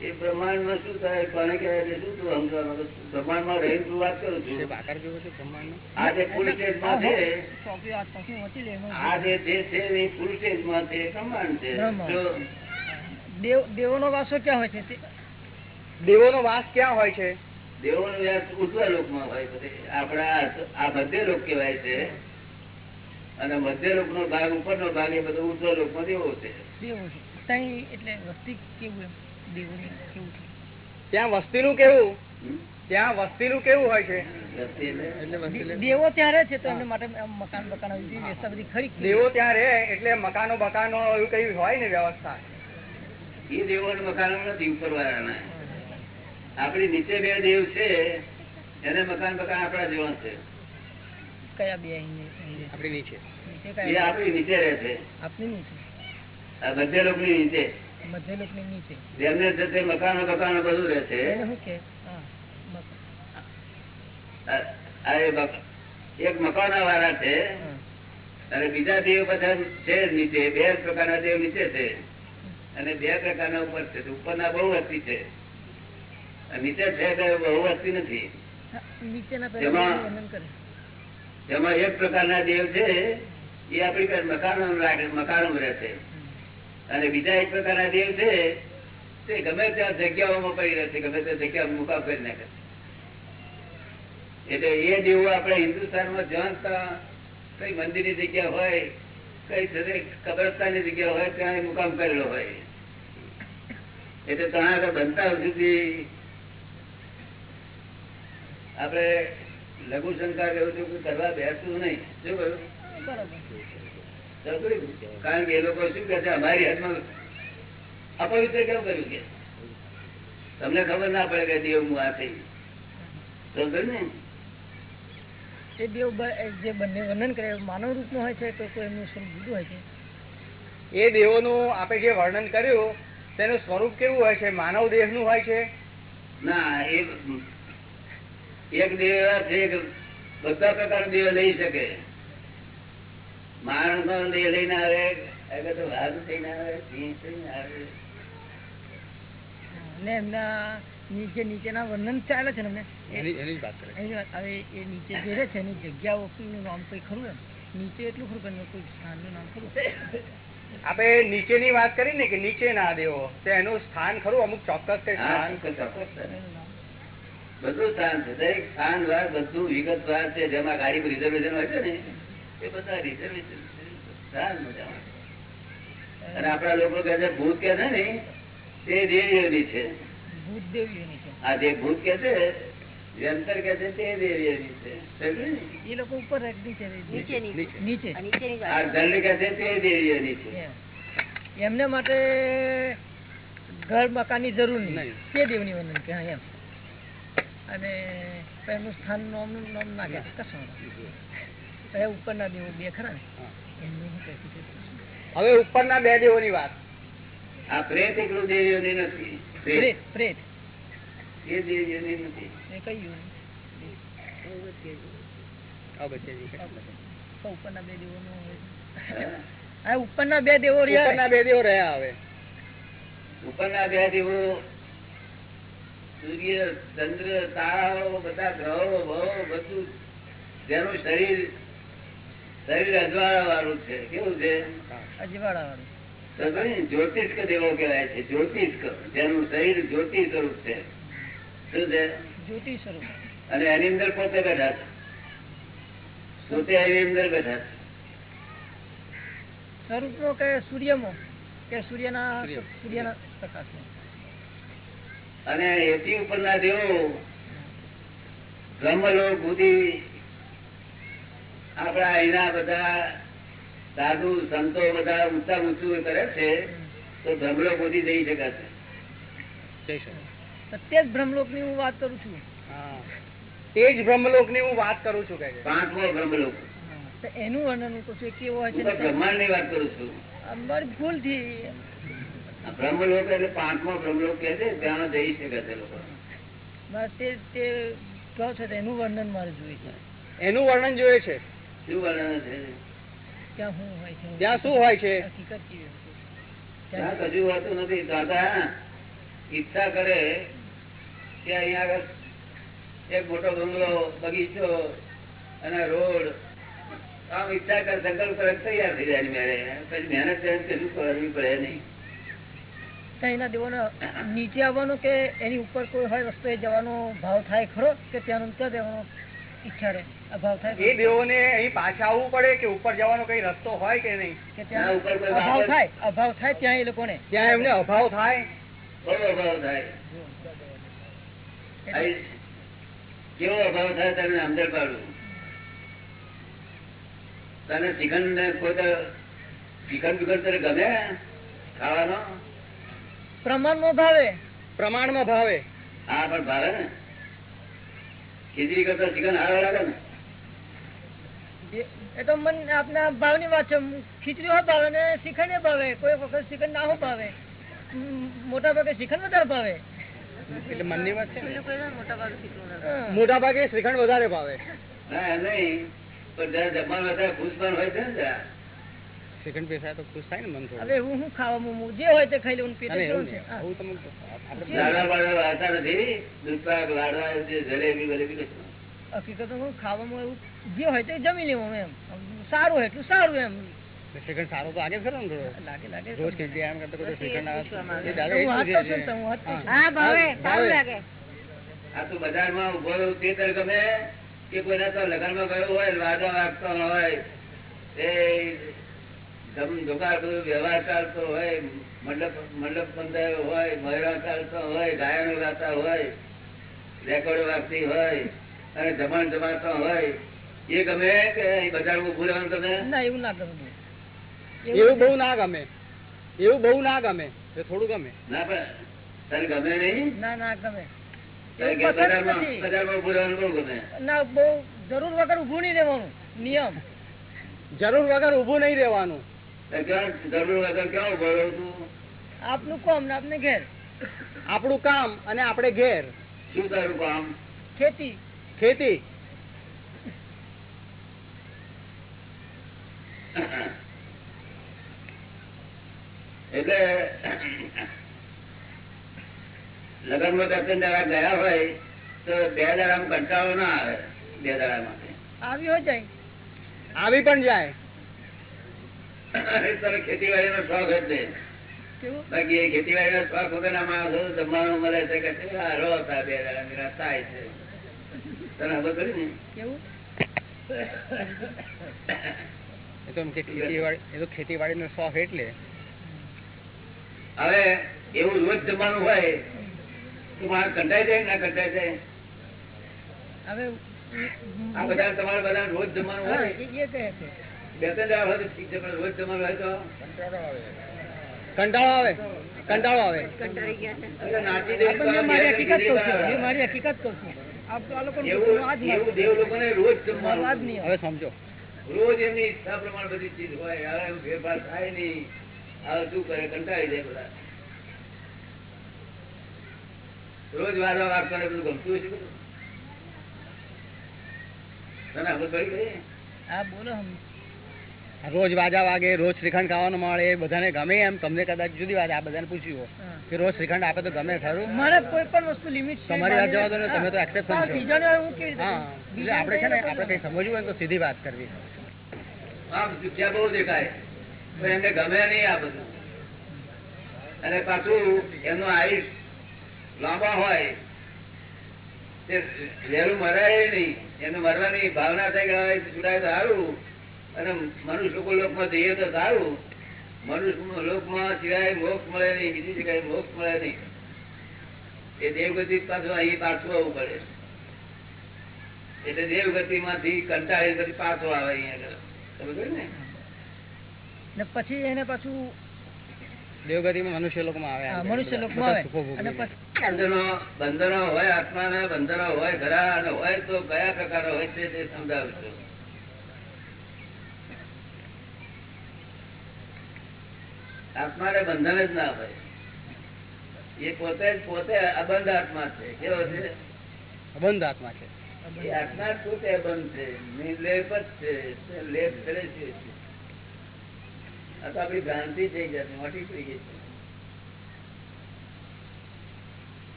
એ બ્રહ્માંડમાં શું થાય કોને કહેવાય છે શું તું સમજવાનું બ્રહ્માંડમાં રહીને તું વાત કરું છું? આ જે ફૂલ સ્ટેજમાં છે આ જે છે એ ફૂલ સ્ટેજમાં છે બ્રહ્માંડ છે. દેવોનો વાસો ક્યાં હોય છે? દેવોનો વાસ ક્યાં હોય છે? દેવોનો વ્યાસ ઉત્તર લોકમાં હોય બધે. આપણા આ મધ્ય લોક કહેવાય છે. અને મધ્ય લોક નો ભાગ ઉપર નો ભાગ એ બધો ઉત્તર લોકમાં દેવો છે. દેવો છે. ત્યાં એટલે વસ્તી કેવું એમ? ત્યાં વસ્તીનું કેવું? ત્યાં વસ્તીનું કેવું હોય છે? દેવો ત્યાં રહે છે તો એમને માટે મકાન બકાનો વ્યવસ્થા બધી ખરી દેવો ત્યાં રહે એટલે મકાનો બકાનો એવું કઈ હોય ને વ્યવસ્થા? એ દેવો મકાનો નથી ઉપર વાળાના આપડી નીચે બે દેવ છે એને મકાન બકાન આપણા જેવા છે. કયા બે આપણી નીચે. આપણી નીચે રહે છે. આપની નીચે? આ મધ્ય લોક નીચે. જેમને છે તે મકાનો બકાનો બધું રહે છે. એને શું કે હા મક- આ- આ એ બક- એક મકાનો વાળા છે અને બીજા દેવ બધા છે નીચે બે પ્રકારના દેવ નીચે છે. અને બે પ્રકારના ઉપર છે. ઉપરના બહુ વસ્તી છે. નીચે છે બહુ વસ્તી નથી. જેમાં- એક પ્રકારના દેવ છે એ આપણી મકાનો મકાનો રહે છે. અને બીજા એક પ્રકારના દેવ છે, તે ગમે ત્યાં જગ્યાઓમાં પડી રહે ગમે ત્યાં જગ્યા મુકામ કરી. નાખે એટલે એ દેવો આપણે હિન્દુસ્તાનમાં જ્યાં ત્યાં કઈ મંદિરની જગ્યા હોય, કઈ છે કબ્રસ્તાનની જગ્યા હોય, ત્યાં મુકામ કરેલો હોય. એટલે ત્યાં આગળ બનતા સુધી આપણે લઘુ શંકા એવું છું કરવા બેસવું નહીં. શું કહ્યું? કારણ કે એ લોકો શું કે છે અમારી હાથમાં અપવિત્ર કેમ કર્યું કે? તમને ખબર ના પડે કે દેવ હું આ થઈ સમજ્યું ને? એ દેવ બ- એ જે બંને વર્ણન કરે માનવ રૂપનો હોય છે તો કોઈ એમનું સ્વરૂપ જુદું હોય છે. એ દેવોનું આપણે જે વર્ણન કર્યું તેનું સ્વરૂપ કેવું હોય છે? માનવ દેહનું હોય છે? ના એ એક દેવ બધા પ્રકાર દેવ લઈ શકે. માણસ નો દેહ લઈને આવે હવે તો વાઘ થઈને આવે સિંહ થઈને આવે. અને એમના નીચે નીચેના વર્ણન ચાલે છે ને એની વાત કરે હવે એ નીચે જે છે એની જગ્યાઓ કોઈનું નામ કોઈ ખરું એમ? નીચે એટલું ખરું કે કોઈ સ્થાનનું નામ ખરું? આપણે નીચેની વાત કરી ને કે નીચે ના દેવો તો એનું સ્થાન ખરું? અમુક ચોક્કસ સ્થાન બધું સ્થાન છે. દરેક સ્થાન વાર બધું વિગતવાર છે. જેમાં ગાડી રિઝર્વેશન હોય છે ને. એ બધા રિઝર્વેશન અને આપણા લોકો કહે છે ભૂત કે છે ને તે દેવીઓની છે. ભૂત દેવીઓની છે. આ જે ભૂત કે છે વ્યંતર કે છે તે છે. એ લોકો ઉપર નીચે નીચે આ નીચેની જ આ વાત. દંડ કે છે તે દેવીઓની છે. એમ. એમને માટે ઘર મકાનની જરૂર નહીં. તે દેવની કે એમ. અને એમનું સ્થાન નામનું નામ નાખે કશું. હવે ઉપરના દેવો બે ખરા ને? હવે ઉપરના બે દેવોની વાત. આ પ્રેત એકલું દેવીઓની નથી. પ્રેત. પ્રેત પ્રેત. એ દેવીઓની નથી. એ કઈ ઉપરના બે દેવોનો હોય છે. હા. આ ઉપરના બે દેવો રહ્યા ઉપરના બે દેવો રહ્યા હવે. ઉપરના બે દેવો સૂર્ય ચંદ્ર તારાઓ બધા ગ્રહો ભવો બધું જેનું શરીર શરીર અજવાળા વાળું છે કેવું છે? અજવાળા વાળું જ્યોતિષ્ક દેવો કહેવાય છે જ્યોતિષ્ક જેનું શરીર જ્યોતિ સ્વરૂપ છે. શું છે? જ્યોતિ સ્વરૂપ. અને એની અંદર પોતે બેઠા છે. પોતે એની અંદર બેઠા છે. સ્વરૂપનો કે સૂર્યમાં? કે સૂર્યના સૂર્ય. સૂર્યના પ્રકાશ અને એથી ઉપરના દેવો બ્રહ્મલોક સુધી આપણા અહીંના બધા સાધુ સંતો બધા ઊંચા ઊંચું કરે છે તો ભ્રમલોક સુધી જઈ શકાશે. તો તે જ બ્રહ્મલોકની હું વાત કરું છું. તે જ બ્રહ્મલોકની હું વાત કરું છું પાંચમો બ્રહ્મલોક. એનું વર્ણન કેવો તો બ્રહ્માંડની વાત કરું છું. અમારી ભૂલથી બ્રહ્મલોક એટલે પાંચમો બ્રહ્મલોક કે છે ત્યાં જઈ લોકો. બસ તે તે કહો છો એનું વર્ણન મારે જોઈએ છે. એનું વર્ણન જોઈએ છે. શું વર્ણન છે? ત્યાં શું હોય છે? હોતું નથી. દાદા ઈચ્છા કરે કે અહીંયા આગળ એક મોટો બંગલો બગીચો અને રોડ. આમ ઈચ્છા કરે સંકલ્પ કરે તૈયાર થઈ જાય મેળે. પછી મહેનત કશું કરવી પડે નહીં. ત્યાં એના દેવોને નીચે આવવાનો કે એની ઉપર કોઈ હોય રસ્તો એ જવાનો ભાવ થાય ખરો? કે ત્યાં ત્યાં દેવાનો ઈચ્છા રહે આ ભાવ થાય એ દેવોને અહીં પાછા આવવું પડે કે ઉપર જવાનો કઈ રસ્તો હોય કે નહીં? કે ત્યાં અભાવ થાય અભાવ થાય ત્યાં એ લોકોને. ત્યાં એમને અભાવ થાય. બહુ અભાવ થાય. કેવો અભાવ થાય તને અંદર પાડું તને ચિકન કોઈ તો ચિકન બિકન તને ગમે ખાવાનો? પ્રમાણમાં ભાવે. પ્રમાણમાં ભાવે. હા પણ ભાવે ને. ખીચડી કરતા ચિકન હારા લાગે ને? એ- તો મન આપના ભાવની વાત છે. ખીચડી હોય ભાવે ને શિખર ને ભાવે. કોઈ વખત શ્રીખંડ ના હોય ભાવે. મોટા ભાગે શ્રીખંડ વધારે ભાવે. એટલે મનની વાત છે મોટા ભાગે. હા. શ્રીખંડ વધારે ભાવે. ના નહીં. પણ જયારે જમવાનું વધારે ભૂસમાન હોય છે ને જરા. સેકન્ડ પૈસા તો ખુશ થાય ને મન હવે હું હું ખાવા હું જે હોય તે ખાઈ લઉં પેટે કેવું છે હું તમને આપણે લાડવા બાડવા વાળતા નથી. દૂધપાક લાડવા જે જલેબી બલેબી હકીકત હું ખાવામાં એવું જે હોય તે જમી લેવું એમ. સારું હોય એટલું સારું એમ. સેકન્ડ સારો તો આગે ખરો ને લાગે લાગે રોજ કે આમ કરતા કરતો સેકન્ડ આવે એ દાદા હું હાથ તો છે છું? ને તો હું હાથ હા. ભાવે સારું લાગે. આ તો બજારમાં ઊભો રહું તે તર ગમે કે કોઈના તો લગનમાં ગયો હોય વાદા વાગતો હોય એ વ્યવહાર ચાલતો હોય મંડપ મંડપ બંધાયો હોય મહેરા ચાલતો હોય ગાયનો ગાતા હોય રેકોર્ડો વાગતી હોય અને જમણ જમાતો હોય. એ ગમે કે અહીં ઉભું રહેવાનું ગમે ના એવું ના ગમે. એવું બહુ ના ગમે. એવું બહુ ના ગમે. એ થોડું ગમે. ના પણ તને ગમે નહીં? ના ના ગમે. બજારમાં બજારમાં ઉભું રહેવાનું બહુ ગમે. ના બહુ જરૂર વગર ઉભું નહીં રહેવાનું. નિયમ. જરૂર વગર ઉભું નહીં રહેવાનું. આપનું કોમ ને આપને ઘેર. આપણું કામ અને આપણે ઘેર. શું તારું કામ? ખેતી. ખેતી. એટલે લગ્નમાં દર્શન દાડા ગયા હોય તો બે દાડામાં કંટાળો ના આવે બે દાડા માટે. આવી હો જાય. આવી પણ જાય. તને ખેતીવાડી નો શોખ કેવું? બાકી એ ખેતીવાડી નો શોખ વગર ના માણસો જમવાનું મળે છે કે રો હતા બે દાડા થાય છે. તને ખબર પડી ને? તો ખેતીવાડી નો શોખ એટલે. હવે એવું રોજ જમવાનું હોય તો મારે કંટાઈ જાય ના કંટાઈ જાય? હવે આ બધા તમારે બધા રોજ જમવાનું હોય. એ કહે છે. બે ત્રણ દાડા હોય તો ઠીક છે પણ રોજ હોય તો કંટાળો આવે. કંટાળો આવે? કંટાળી ગયા મારી હકીકત કહું છું મારી હકીકત કહું છું. એવું એવું હવે સમજો. એમની ઈચ્છા પ્રમાણે બધી ચીજ હોય એમ ફેરફાર થાય નહીં. હવે શું કરે કંટાળી જાય બધા. રોજ વારવા વાગતો ને બધું ગમતું હશે બધું. તને ખબર પડી ગઈ? હા બોલો હમ. રોજ વાજા વાગે રોજ શ્રીખંડ ખાવાનું મળે એ બધાને ગમે એમ. તમને કદાચ જુદી વાત આ બધાને પૂછ્યું. કે રોજ શ્રીખંડ આપે તો ગમે ખરું? મારે કોઈ પણ વસ્તુ લિમિટ તમારી વાત જવા દો ને, તમે તો exception છો. બીજાને હું કેવી હા એટલે આપણે છે ને આપણે કઈ સમજવું હોય તો સીધી વાત કરવી. આમ શિક્ષા બહુ દેખાય. પણ એમને ગમે નહીં આ બધું. અને પાછું એમનો આયુષ લાંબા હોય તે વહેલું મરાય નહીં. એમને મરવાની ભાવના થઈ ગયા હોય છૂટાય તો સારું અને મનુષ્ય લોકમાં જઈએ તો સારું. મનુષ્ય લોકમાં સિવાય મોક્ષ મળે નહીં બીજી જગ્યાએ મોક્ષ મળે નહીં. એ દેવગતિ પાછું અહીં પાછું આવવું પડે. એટલે દેવગતિ માંથી કંટાળી પછી પાછો આવે અહીંયા આગળ. સમજ ને? ને પછી એને પાછું દેવગતિમાં મનુષ્ય લોકમાં આવે. મનુષ્ય લોકમાં આવે. અને પછી બંધનો બંધનો હોય આત્માના બંધનો હોય ઘરા અને હોય તો કયા પ્રકાર હોય છે તે સમજાવજો આત્માને બંધન જ ના હોય. એ પોતે પોતે અબંધ આત્મા છે. કેવો છે? અબંધ આત્મા છે. એ આત્મા પોતે અબંધ છે. નિર્લેપ જ છે. લેપ કરે છે. આ તો આપણી ભ્રાંતિ થઈ જતી મોટી થઈ ગઈ છે.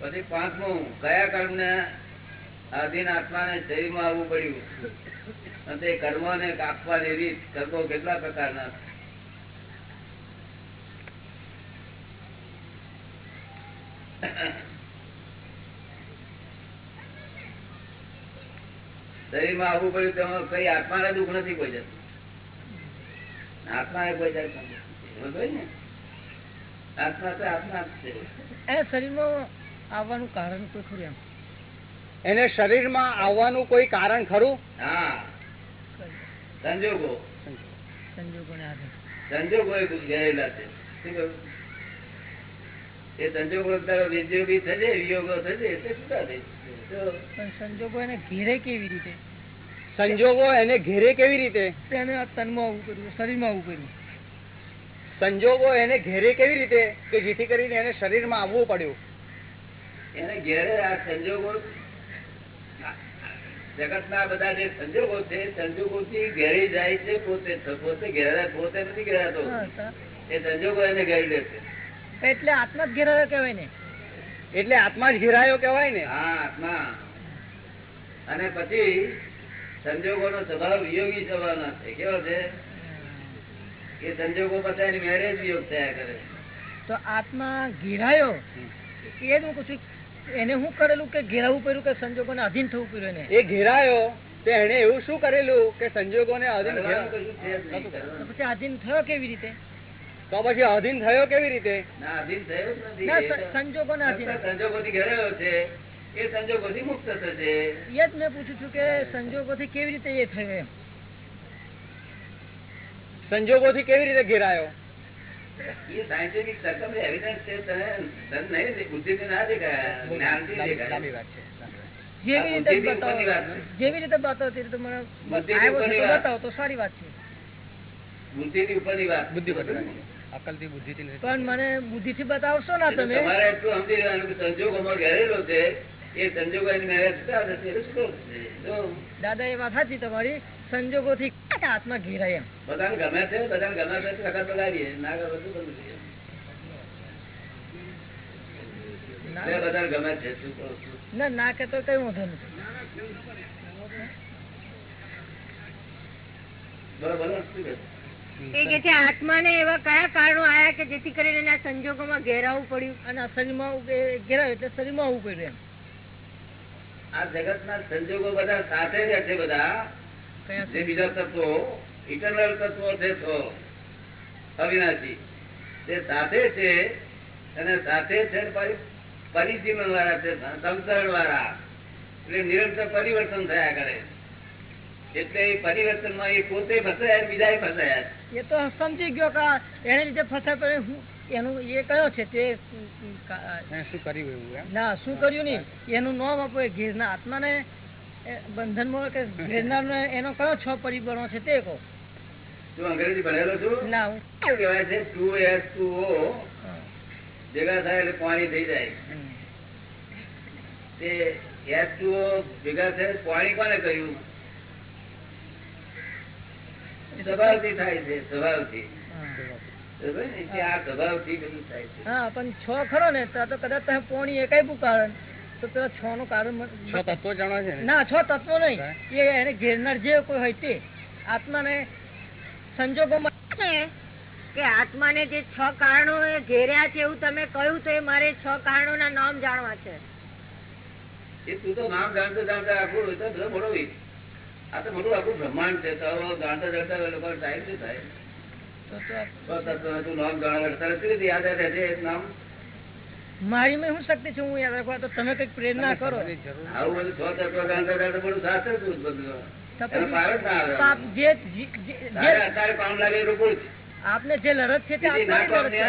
પછી પાંચમું કયા કર્મ ને આધીન આત્માને શરીરમાં આવવું પડ્યું. અને તે કર્મ ને કાપવાની રીત કર્મો કેટલા પ્રકારના છે? શરીરમાં આવવું પડ્યું તેમાં કઈ આત્માને દુઃખ નથી કોઈ જતું આત્માને કોઈ જાત ને? આત્મા તો આત્મા જ છે. એ શરીરમાં આવવાનું કારણ કોઈ ખરું એમ? એને શરીરમાં આવવાનું કોઈ કારણ ખરું? હા. સંજોગો. સંજોગો સંજોગો એ ઘેરેલા છે. શું કહ્યું? એ સંજોગો તારો વિદ્યોગી થશે વિયોગો થશે તે છૂટા થઈ જશે. તો પણ સંજોગો એને ઘેરે કેવી રીતે? સંજોગો એને ઘેરે કેવી રીતે? એને આ તનમાં આવવું કર્યું શરીરમાં આવવું કર્યું. સંજોગો એને ઘેરે કેવી રીતે? કે જેથી કરીને એને શરીરમાં આવવું પડ્યું. એને ઘેરે આ સંજોગો જગતના બધા જે સંજોગો છે સંજોગો થી ઘેરી જાય છે પોતે પોતે ઘેરા પોતે નથી ઘેરાતો. તો. એ સંજોગો એને ઘેરી લે છે એટલે આત્મા જ ઘેરાયો કેવાય ને. એટલે આત્મા જ ઘેરાયો કેવાય ને. હા આત્મા. અને પછી સંજોગોનો સ્વભાવ વિયોગી સ્વભાવનો છે. કેવો છે? એ સંજોગો પછી એની મેરેજ વિયોગ થયા કરે. તો આત્મા ઘેરાયો એ જ હું કહું છું એને હું કરેલું કે ઘેરાવું પડ્યું કે સંજોગો ને અધીન થવું પડ્યું એને? એ ઘેરાયો તો એને એવું શું કરેલું કે અધીન નહીં. તો કરવાનું. પછી આધીન થયો કેવી રીતે? તો પછી અધીન થયો કેવી રીતે? ના અધીન થયો નથી. સંજોગો સંજોગોથી ઘેરાયો છે. એ સંજોગોથી મુક્ત થશે. એ જ મેં પૂછું છું કે સંજોગોથી કેવી રીતે એ થયો એમ? સંજોગોથી કેવી રીતે ઘેરાયો? એ સાયન્ટિફિક સર્કમ એવિડન્સ છે તને. તને નહીં બુદ્ધિથી ના દેખાય જ્ઞાનથી દેખાય. જેવી રીતે બતાવો. જેવી મને. બતાવો તો સારી વાત છે. ઉપરની વાત. બુદ્ધિ અકલથી બુદ્ધિથી. પણ મને બુદ્ધિથી બતાવશો ના તમે? તમારે એટલું સમજી લેવાનું કે સંજોગોમાં ઘેરેલો છે એ સંજોગો દાદા એ વાત સાચી તમારી. સંજોગોથી આત્મા ઘેરાય એમ? બધાને ગમે છે બધાને ગમે છે બગાડીએ ના ગમે બધાને છે શું કહું ના ના કે તો કઈ વાંધો નથી. બોલો શું કહે? એ કે છે આત્માને એવા કયા કારણો આયા કે જેથી કરીને એના સંજોગોમાં ઘેરાવું પડ્યું? અને શરીરમાં એ એટલે શરીરમાં આવવું પડ્યું એમ. આ જગતના સંજોગો બધા સાથે રહે છે બધા. જે બીજા તત્વો ઇટરનલ તત્વો છે તો અવિનાશી. તે સાથે છે અને સાથે છે પરિજીવન વાળા છે સંસરણ વાળા એટલે નિરંતર પરિવર્તન થયા કરે. એટલે એ પરિવર્તનમાં એ પોતે ફસાયા બીજા ફસાયા એ તો સમજી ગયો કે એને લીધે ફસાય પણ હું એનું એ કયો છે તે શું કર્યું એવું ના શું કર્યું નહીં. એનું નામ આપો એ ઘેરના આત્માને એ બંધનમાં કે ઘેરનારનો એનો કયો છ પરિબળો છે તે કહો. તું અંગ્રેજી ભણેલો છું? ના હું શું કહેવાય છે? ટુ એસ ટુ ઓ ભેગા થાય એટલે પાણી થઈ જાય. તે એસ ટુ ઓ ભેગા થાય પાણી કોને કર્યું? સ્વભાવથી થાય છે સ્વભાવથી. પણ છ ખરો ને તો તો કદાચ તમે પોણી એકાઈ પુકારણ તો પેલા છ નું કારણ છ તત્વો જાણો છે ના? છ તત્વો નહીં. એ એને ઘેરનાર જે કોઈ હોય તે આત્માને સંજોગોમાં કે આત્માને જે છ કારણો ઘેર્યા છે એવું તમે કહ્યું તો એ મારે છ કારણો નામ જાણવા છે. એ તું તો નામ જાણતો જાણતા આખું તો આ તો મોટું આખું બ્રહ્માંડ છે. તો જાણતા જાણતા લોકો ટાઈમ શું થાય? મારી માં શક્તિ છે હું યાદ રાખવા તો તમે કંઈક પ્રેરણા કરો. આવું બધું છ તત્વ બધું શાસ્ત્ર જ બધું આપને જે લડત છે આત્માની કામ ને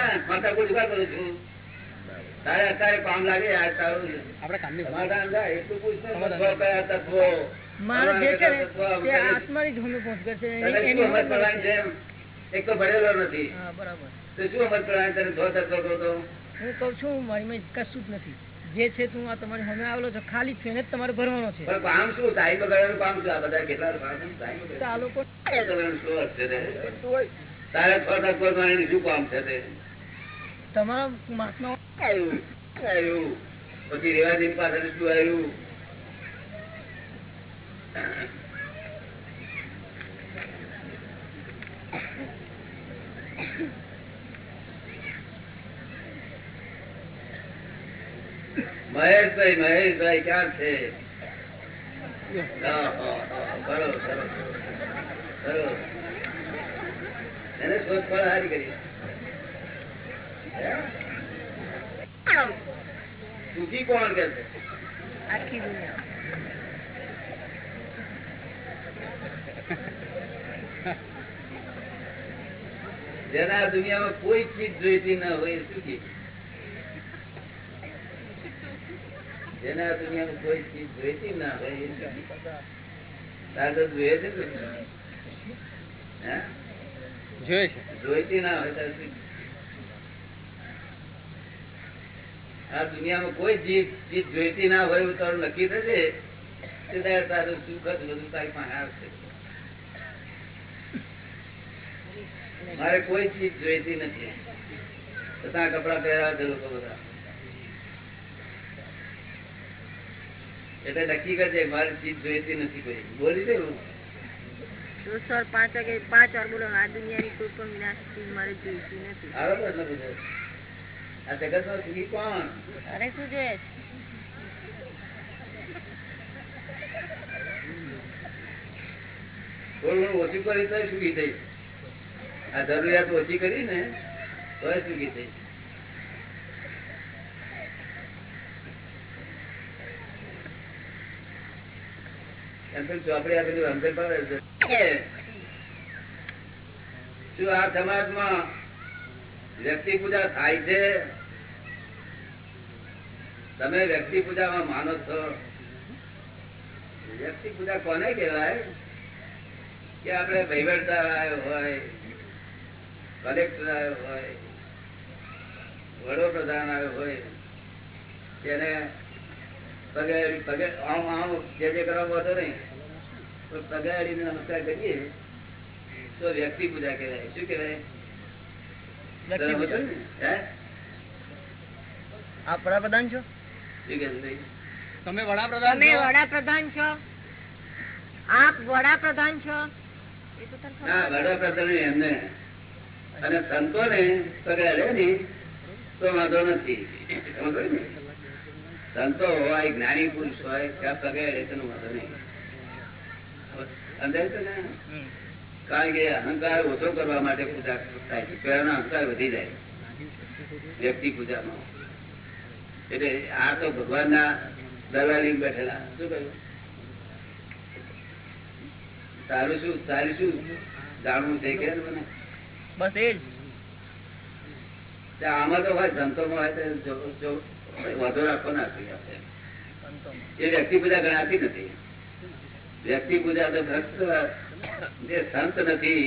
મારે જે છે ને તે આત્માની જ હોમી એની-? એક તો નથી. હા બરાબર. તો શું સમજ પડવાની તને ધો તત્વો કહો હું કઉ છું મારી કશું જ નથી. જે છે તું આ તમારી હમે આવેલો છો ખાલી છે ને તમારે ભરવાનો છે. કામ શું? ટાઈમ બગાડવાનું કામ શું? આ બધા કેટલા ટાઈમ આ લોકો તારે છ તત્વો જાણીને શું કામ છે તે? તમારા મહાત્મા આવ્યું? આવ્યું? પછી રેવાજી પાસે શું આવ્યું? મહેશભાઈ મહેશભાઈ ક્યાં છે? એને શોધખોળ હારી કરી. સુખી કોણ કે છે? આખી દુનિયા. જેના દુનિયામાં કોઈ ચીજ જોઈતી ના હોય સુખી જેના આ દુનિયામાં કોઈ ચીજ જોઈતી ના હોય એ તો જોઈએ છે ને? હે? જોઈતી ના હોય તાર આ દુનિયામાં કોઈ ચીજ જીત જોઈતી ના હોય એવું તારું નક્કી થશે? તારું સુખ જ બધું તારી પાસે આવશે. મારે કોઈ ચીજ જોઈતી નથી. છતાં કપડા પહેરાવા છે લોકો બધા. એટલે નક્કી કરજે મારી ચીજ જોઈતી નથી કોઈ. બોલી દે હું. દોસ્તો પાંચ વાગે પાંચ વાર બોલો આ દુનિયાની કોઈ પણ ચીજ મારે જોઈતી નથી. પ્રશ્ન આ જગત સુખી કોણ? અરે શું જોઈએ? થોડું ઓછું કરી તો સુખી થઈ? આ જરૂરિયાત ઓછી કરી ને, તો સુખી થઈ. વ્યક્તિ પૂજા થાય છે? તમે વ્યક્તિ પૂજામાં માનો છો? વ્યક્તિ પૂજા કોને કહેવાય? કે આપણે વહીવટદાર આવ્યો હોય કલેક્ટર આવ્યો હોય વડોપ્રધાન આવ્યો હોય તેને પગે પગે આમ આમ જે જે કરવા હતો નહીં તો પગે અડીને નમસ્કાર કરીએ તો વ્યક્તિ પૂજા કહેવાય. શું કહેવાય? આપ વડાપ્રધાન છો? તમે વડાપ્રધાન તમે વડાપ્રધાન છો? આપ વડાપ્રધાન છે. વડાપ્રધાન એમને. અને સંતો ને પગે ને તો વાંધો નથી. સંતો હોય જ્ઞાની પુરુષ હોય ત્યાં પગે અડે તેનો વાંધો નહીં. ને? કારણ કે અહંકાર ઓછો કરવા માટે પૂજા થાય છે. પહેલાનો અહંકાર વધી જાય. વ્યક્તિ પૂજામાં. એટલે આ તો ભગવાનના દરવાલી બેઠેલા. શું કહ્યું? તારું શું? સારું શું? જાણવું છે કે મને? બસ એ જ આમાં તો હોય સંતોમાં હોય તો જો- જો વધુ રાખો ના. સંતોમાં. એ વ્યક્તિ પૂજા ગણાતી નથી વ્યક્તિ પૂજા તો ભક્ત જે સંત નથી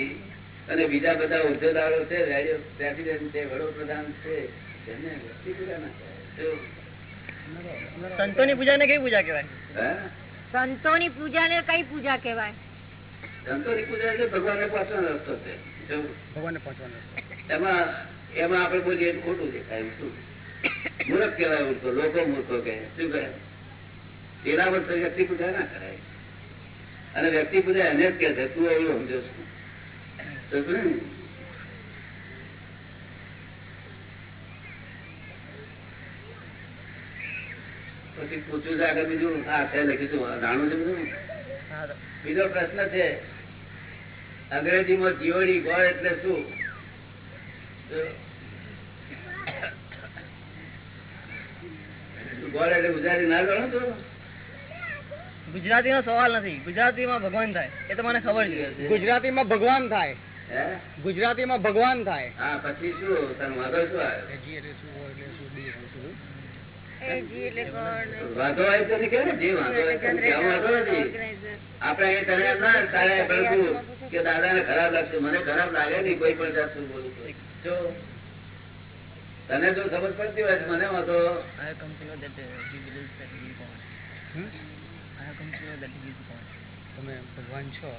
અને બીજા બધા ઉદ્યોગદારો છે રેડિયો પ્રેસિડેન્ટ છે વડોપ્રધાન છે તેમને વ્યક્તિ પૂજા ના કહેવાય. શું? સંતોની પૂજા ને કઈ પૂજા કેવાય સંતો સંતોની પૂજા ને કઈ પૂજા કહેવાય સંતોની પૂજા એટલે ભગવાનને પાછળ રસ્તો છે એમાં એમાં આપણે બોલીએ ખોટું દેખાય શું? મૂર્ખ કહેવાય ઉડતો લોકો મૂર્ખો કહે. શું કહે? તેના પર વ્યક્તિ પૂજા ના કરાય. અને વ્યક્તિ પૂજા એને જ કહે છે તું એવું સમજો છું. પછી પૂછ્યું છે આગળ બીજું હા છે લખીશું જાણવું છે બધું? બીજો પ્રશ્ન છે અંગ્રેજીમાં જીવડી ગોળ એટલે શું? ગોળ એટલે ગુજરાતી ના ગણો તો? ગુજરાતીનો સવાલ નથી. ગુજરાતીમાં ભગવાન થાય. એ તો મને ખબર છે. ગુજરાતીમાં ભગવાન થાય. હે? ગુજરાતીમાં ભગવાન થાય. હા પછી શું? તને વાંધો શું ને વાંધો આવ્યો તો નહીં જે વાંધો આવ્યો તો કહેવાનો વાંધો નથી? ઓર્ગેનાઇઝર. તને ના તારે ભડકવું કે દાદાને ખરાબ લાગશે. મને ખરાબ લાગે નહીં કોઈ પણ જાતનું બોલું જો તને જો ખબર પડતી હોય મને વાંધો. તમે ભગવાન છો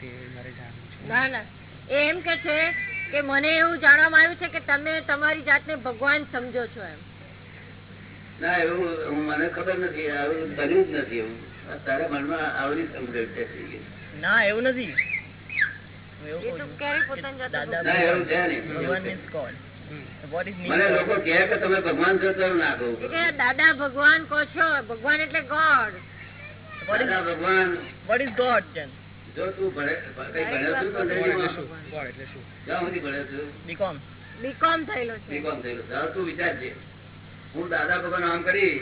તે મારે જાણવું છે. ના ના. એ એમ કે છે કે મને એવું જાણવામાં આવ્યું છે કે તમે તમારી જાતને ભગવાન સમજો છો એમ. ના એવું મને ખબર નથી આવું બન્યું જ નથી એવું. તારા મનમાં આવડી સમજણ છે થઈ ગઈ. ના એવું નથી. દાદા ભગવાન કહે કે તમે ભગવાન છો ભગવાન કહો છો ભગવાન એટલે ગોડ ભગવાન. જો તું ભણે ભણ્યો છું BCom. બીકોમ થયેલો છે. બીકોમ થયેલો તું વિચારજે. હું દાદા ભગવાન આમ કરી